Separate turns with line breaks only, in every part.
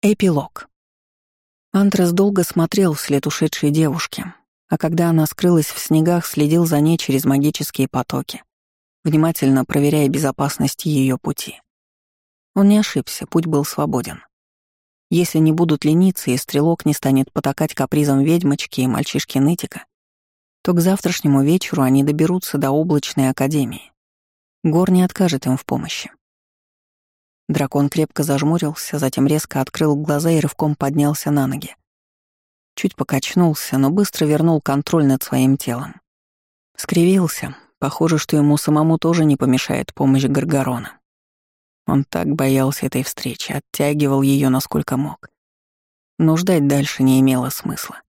Эпилог. Антрас долго смотрел вслед ушедшей девушки, а когда она скрылась в снегах, следил за ней через магические потоки, внимательно проверяя безопасность ее пути. Он не ошибся, путь был свободен. Если не будут лениться и стрелок не станет потакать капризом ведьмочки и мальчишки Нытика, то к завтрашнему вечеру они доберутся до облачной академии. Гор не откажет им в помощи. Дракон крепко зажмурился, затем резко открыл глаза и рывком поднялся на ноги. Чуть покачнулся, но быстро вернул контроль над своим телом. Скривился. Похоже, что ему самому тоже не помешает помощь Гаргорона. Он так боялся этой встречи, оттягивал ее насколько мог. Но ждать дальше не имело смысла.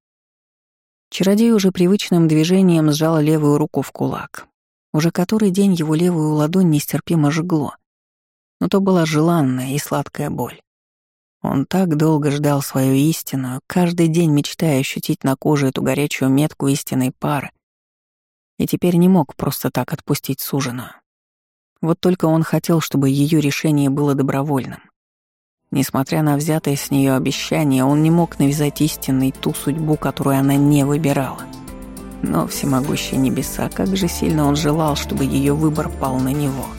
Чародей уже привычным движением сжал левую руку в кулак. Уже который день его левую ладонь нестерпимо жгло — но то была желанная и сладкая боль. Он так долго ждал свою истину, каждый день мечтая ощутить на коже эту горячую метку истинной пары, и теперь не мог просто так отпустить суженую. Вот только он хотел, чтобы ее решение было добровольным. Несмотря на взятое с нее обещание, он не мог навязать истинной ту судьбу, которую она не выбирала. Но всемогущие небеса, как же сильно он желал, чтобы ее выбор пал на него —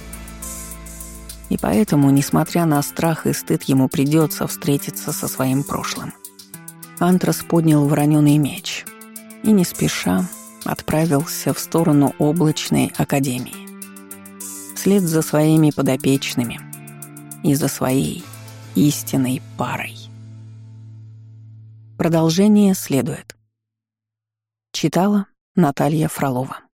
и поэтому, несмотря на страх и стыд, ему придется встретиться со своим прошлым. Антрас поднял вороненый меч и, не спеша, отправился в сторону облачной академии. Вслед за своими подопечными и за своей истинной парой. Продолжение следует. Читала Наталья Фролова.